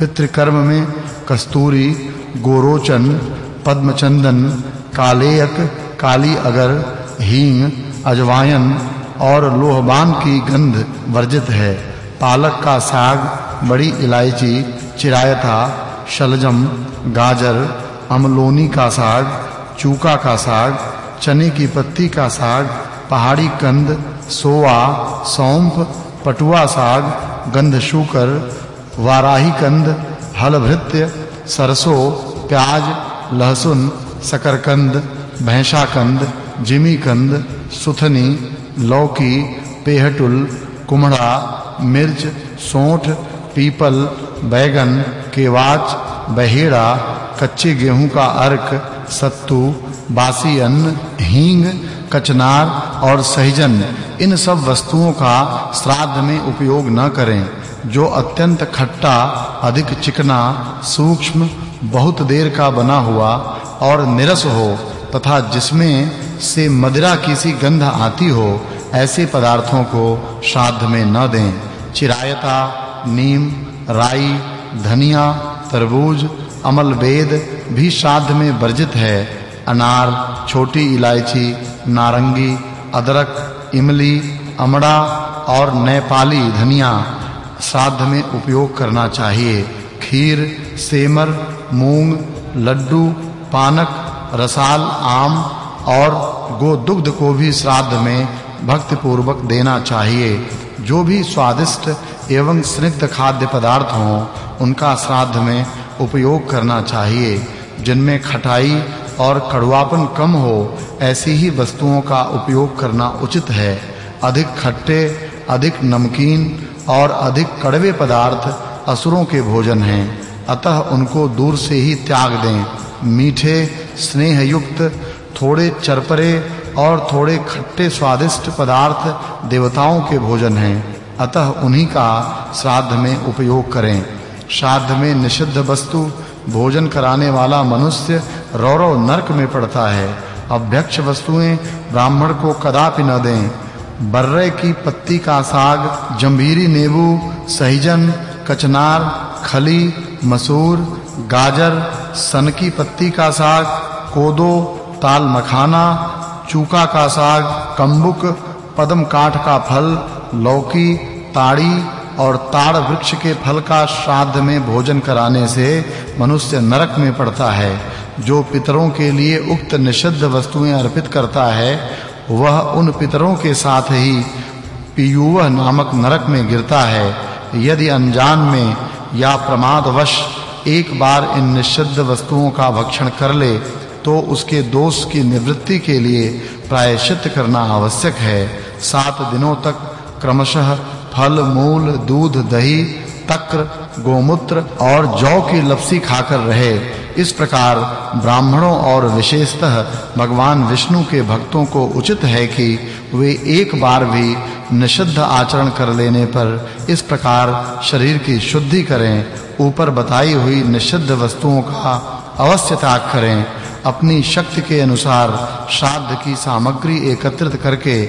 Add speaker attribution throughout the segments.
Speaker 1: पितृकर्म में कस्तूरी, गोरोचन, पद्मचंदन, कालेयक, काली अगर, हींग, अजवायन और लोहबान की गंध वर्जित है। पालक का साग, बड़ी इलायची, चिरायता, शलजम, गाजर, अमलोनी का साग, चूका का साग, चने की पत्ती का साग, पहाड़ी कंद, सोआ, सौंफ, पटुआ साग, गंध शूकर वाराही कंद, हल भृत्य, सरसों, प्याज, लहसुन, शकरकंद, भैंसाकंद, जिमीकंद, सुथनी, लौकी, पेहटुल कुमड़ा मिर्च, सोंठ, पीपल, बैगन, केवाच, बहेड़ा, कच्चे गेहूँ का अर्क, सत्तू, बासी अन्न, हींग, कचनार और सहिजन। इन सब वस्तुओं का श्राद्ध में उपयोग न करें। जो अत्यंत खट्टा, अधिक चिकना, सूक्ष्म, बहुत देर का बना हुआ और निरस हो तथा जिसमें से मदिरा की सी गंध आती हो, ऐसे पदार्थों को श्राद्ध में न दें। चिरायता, नीम, राई, धनिया, तरबूज, अमल वेद भी श्राद्ध में वर्जित है। अनार, छोटी इलायची, नारंगी, अदरक, इमली, अमड़ा और नेपाली धनिया श्राद्ध में उपयोग करना चाहिए। खीर, सेमर, मूंग, लड्डू, पानक, रसाल, आम और गोदुग्ध को भी श्राद्ध में भक्ति पूर्वक देना चाहिए। जो भी स्वादिष्ट एवं स्निग्ध खाद्य पदार्थ हों, उनका श्राद्ध में उपयोग करना चाहिए। जिनमें खटाई और कड़वापन कम हो, ऐसी ही वस्तुओं का उपयोग करना उचित है। अधिक खट्टे, अधिक नमकीन और अधिक कड़वे पदार्थ असुरों के भोजन हैं। अतः उनको दूर से ही त्याग दें। मीठे स्नेह युक्त थोड़े चरपरे और थोड़े खट्टे स्वादिष्ट पदार्थ देवताओं के भोजन हैं। अतः उन्हीं का श्राद्ध में उपयोग करें। श्राद्ध में निषिद्ध वस्तु भोजन कराने वाला मनुष्य रौरव नरक में पड़ता है। अभ्यक्ष वस्तुएँ ब्राह्मण को कदापि न दें। बर्रे की पत्ती का साग, जंभीरी नींबू, सहिजन, कचनार, खली, मसूर, गाजर सन की पत्ती का साग, कोदो, ताल मखाना, चूका का साग, कंबुक, पद्म काठ का फल, लौकी, ताड़ी और ताड़ वृक्ष के फल का श्राद्ध में भोजन कराने से मनुष्य नरक में पड़ता है, जो पितरों के लिए उक्त निषिद्ध वस्तुएँ अर्पित करता है वह उन पितरों के साथ ही पीयूवह नामक नरक में गिरता है। यदि अनजान में या प्रमादवश एक बार इन निषिद्ध वस्तुओं का भक्षण कर ले तो उसके दोष की निवृत्ति के लिए प्रायश्चित करना आवश्यक है। सात दिनों तक क्रमशः फल, मूल, दूध, दही, तक्र, गोमूत्र और जौ की लपसी खाकर रहे। इस प्रकार ब्राह्मणों और विशेषतः भगवान विष्णु के भक्तों को उचित है कि वे एक बार भी निषिद्ध आचरण कर लेने पर इस प्रकार शरीर की शुद्धि करें, ऊपर बताई हुई निषिद्ध वस्तुओं का अवश्य त्याग करें, अपनी शक्ति के अनुसार श्राद्ध की सामग्री एकत्रित करके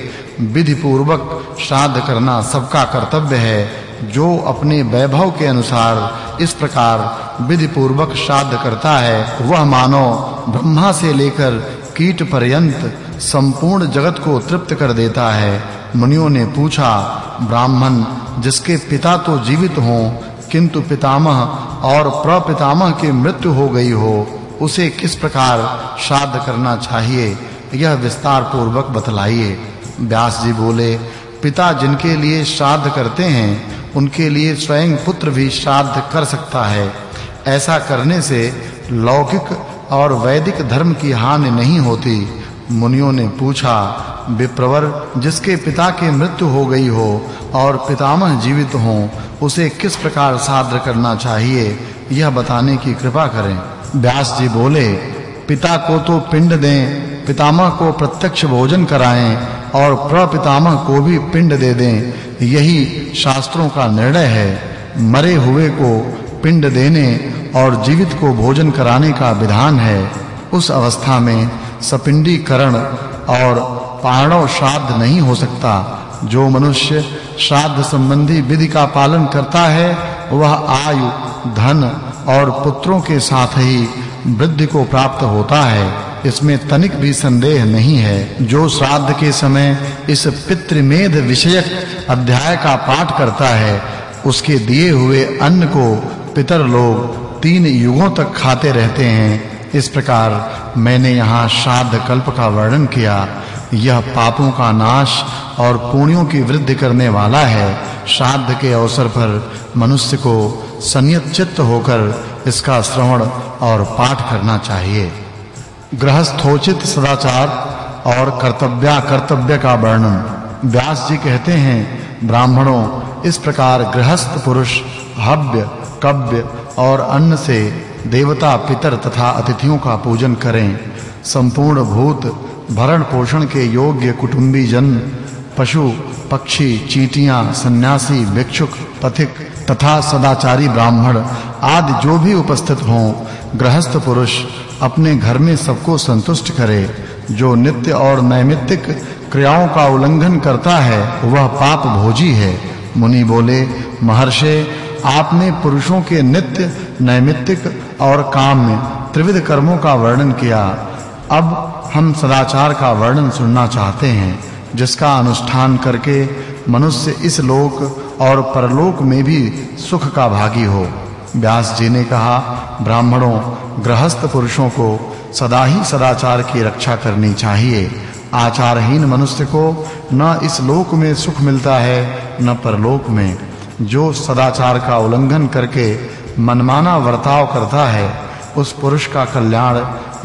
Speaker 1: विधि पूर्वक श्राद्ध करना सबका कर्तव्य है। जो अपने वैभव के अनुसार इस प्रकार विधि पूर्वक श्राद्ध करता है, वह मानो ब्रह्मा से लेकर कीट पर्यंत संपूर्ण जगत को तृप्त कर देता है। मुनियों ने पूछा, ब्राह्मण, जिसके पिता तो जीवित हों, किंतु पितामह और प्रपितामह की मृत्यु हो गई हो, उसे किस प्रकार श्राद्ध करना चाहिए? यह विस्तार पूर्वक बतलाइए। व्यास जी बोले, पिता जिनके लिए श्राद्ध करते हैं उनके लिए स्वयं पुत्र भी श्राद्ध कर सकता है। ऐसा करने से लौकिक और वैदिक धर्म की हानि नहीं होती। मुनियों ने पूछा, विप्रवर, जिसके पिता की मृत्यु हो गई हो और पितामह जीवित हों, उसे किस प्रकार श्राद्ध करना चाहिए? यह बताने की कृपा करें। व्यास जी बोले, पिता को तो पिंड दें, पितामह को प्रत्यक्ष भोजन कराएँ और प्रपितामह को भी पिंड दे दें। यही शास्त्रों का निर्णय है। मरे हुए को पिंड देने और जीवित को भोजन कराने का विधान है। उस अवस्था में सपिंडीकरण और पारणव श्राद्ध नहीं हो सकता। जो मनुष्य श्राद्ध संबंधी विधि का पालन करता है, वह आयु, धन और पुत्रों के साथ ही वृद्धि को प्राप्त होता है। इसमें तनिक भी संदेह नहीं है। जो श्राद्ध के समय इस पितृमेध विषयक अध्याय का पाठ करता है, उसके दिए हुए अन्न को पितर लोग तीन युगों तक खाते रहते हैं। इस प्रकार मैंने यहाँ श्राद्ध कल्प का वर्णन किया। यह पापों का नाश और पुण्यों की वृद्धि करने वाला है। श्राद्ध के अवसर पर मनुष्य को संयत चित्त होकर इसका श्रवण और पाठ करना चाहिए। गृहस्थोचित सदाचार और कर्तव्या, कर्तव्य का वर्णन। व्यास जी कहते हैं, ब्राह्मणों, इस प्रकार गृहस्थ पुरुष हव्य, कव्य और अन्न से देवता, पितर तथा अतिथियों का पूजन करें। संपूर्ण भूत, भरण पोषण के योग्य कुटुंबी जन, पशु, पक्षी, चींटियाँ, सन्यासी, भिक्षुक, पथिक तथा सदाचारी ब्राह्मण आदि जो भी उपस्थित हों, गृहस्थ पुरुष अपने घर में सबको संतुष्ट करे। जो नित्य और नैमित्तिक क्रियाओं का उल्लंघन करता है, वह पाप भोजी है। मुनि बोले, महर्षि, आपने पुरुषों के नित्य, नैमित्तिक और काम्य त्रिविध कर्मों का वर्णन किया। अब हम सदाचार का वर्णन सुनना चाहते हैं, जिसका अनुष्ठान करके मनुष्य इस लोक और परलोक में भी सुख का भागी हो। व्यास जी ने कहा ब्राह्मणों, गृहस्थ पुरुषों को सदा ही सदाचार की रक्षा करनी चाहिए। आचारहीन मनुष्य को न इस लोक में सुख मिलता है, न परलोक में। जो सदाचार का उल्लंघन करके मनमाना वर्ताव करता है, उस पुरुष का कल्याण,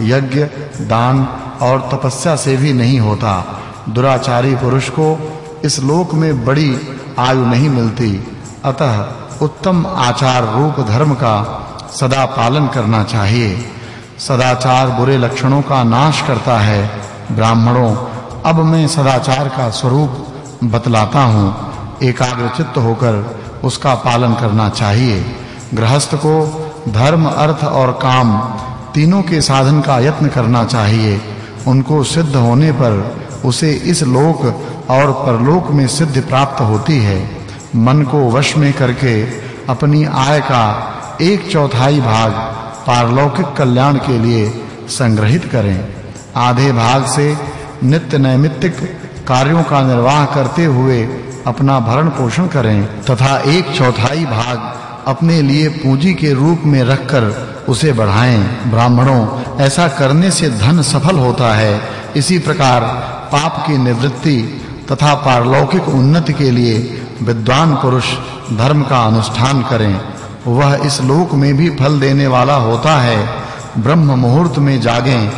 Speaker 1: यज्ञ, दान और तपस्या से भी नहीं होता। दुराचारी पुरुष को इस लोक में बड़ी आयु नहीं मिलती। अतः उत्तम आचार रूप धर्म का सदा पालन करना चाहिए। सदाचार बुरे लक्षणों का नाश करता है। ब्राह्मणों, अब मैं सदाचार का स्वरूप बतलाता हूँ। एकाग्र चित्त होकर उसका पालन करना चाहिए। गृहस्थ को धर्म, अर्थ और काम तीनों के साधन का यत्न करना चाहिए। उनको सिद्ध होने पर उसे इस लोक और परलोक में सिद्धि प्राप्त होती है। मन को वश में करके अपनी आय का एक चौथाई भाग पारलौकिक कल्याण के लिए संग्रहित करें। आधे भाग से नित्य नैमित्तिक कार्यों का निर्वाह करते हुए अपना भरण पोषण करें तथा एक चौथाई भाग अपने लिए पूंजी के रूप में रखकर उसे बढ़ाएँ। ब्राह्मणों, ऐसा करने से धन सफल होता है। इसी प्रकार पाप की निवृत्ति तथा पारलौकिक उन्नति के लिए विद्वान पुरुष धर्म का अनुष्ठान करें। वह इस लोक में भी फल देने वाला होता है। ब्रह्म मुहूर्त में जागें,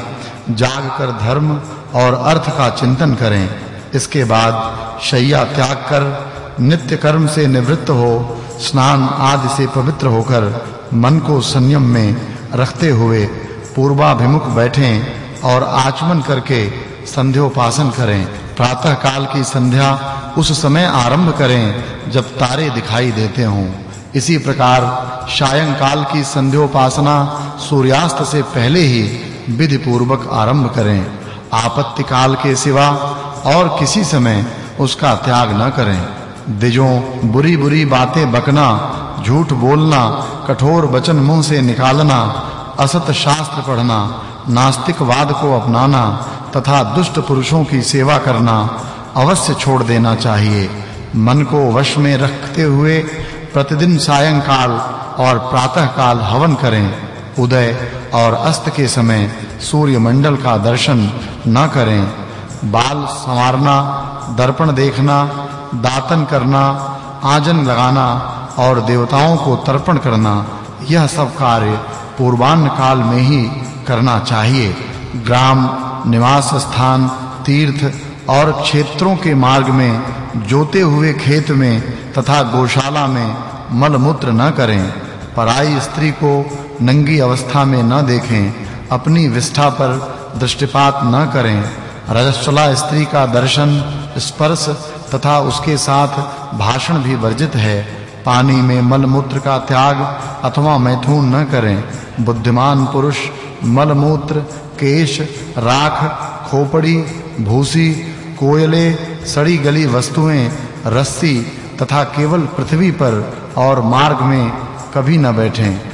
Speaker 1: जागकर धर्म और अर्थ का चिंतन करें। इसके बाद शैया त्याग कर, नित्य कर्म से निवृत्त हो, स्नान आदि से पवित्र होकर मन को संयम में रखते हुए पूर्वाभिमुख बैठें और आचमन करके संध्योपासन करें। प्रातः काल की संध्या उस समय आरंभ करें जब तारे दिखाई देते हों। इसी प्रकार सायं काल की संध्योपासना सूर्यास्त से पहले ही विधि पूर्वक आरंभ करें। आपत्ति काल के सिवा और किसी समय उसका त्याग न करें। दिजों, बुरी-बुरी बातें बकना, झूठ बोलना, कठोर वचन मुँह से निकालना, असत शास्त्र पढ़ना नास्तिकवाद को अपनाना तथा दुष्ट पुरुषों की सेवा करना अवश्य छोड़ देना चाहिए। मन को वश में रखते हुए प्रतिदिन सायंकाल और प्रातः काल हवन करें, उदय और अस्त के समय सूर्य मंडल का दर्शन न करें। बाल संवारना, दर्पण देखना, दातन करना, आजन लगाना और देवताओं को तर्पण करना, यह सब कार्य पूर्वान्न काल में ही करना चाहिए। ग्राम, निवास स्थान, तीर्थ और क्षेत्रों के मार्ग में, जोते हुए खेत में तथा गौशाला में मल मूत्र न करें, पराई स्त्री को नंगी अवस्था में न देखें, अपनी विष्ठा पर दृष्टिपात न करें। रजस्वला स्त्री का दर्शन, स्पर्श तथा उसके साथ भाषण भी वर्जित है। पानी में मल मूत्र का त्याग अथवा मैथुन न करें। बुद्धिमान पुरुष मल मूत्र केश, राख, खोपड़ी, भूसी कोयले, सड़ी गली वस्तुएँ, रस्सी तथा केवल पृथ्वी पर और मार्ग में कभी न बैठें।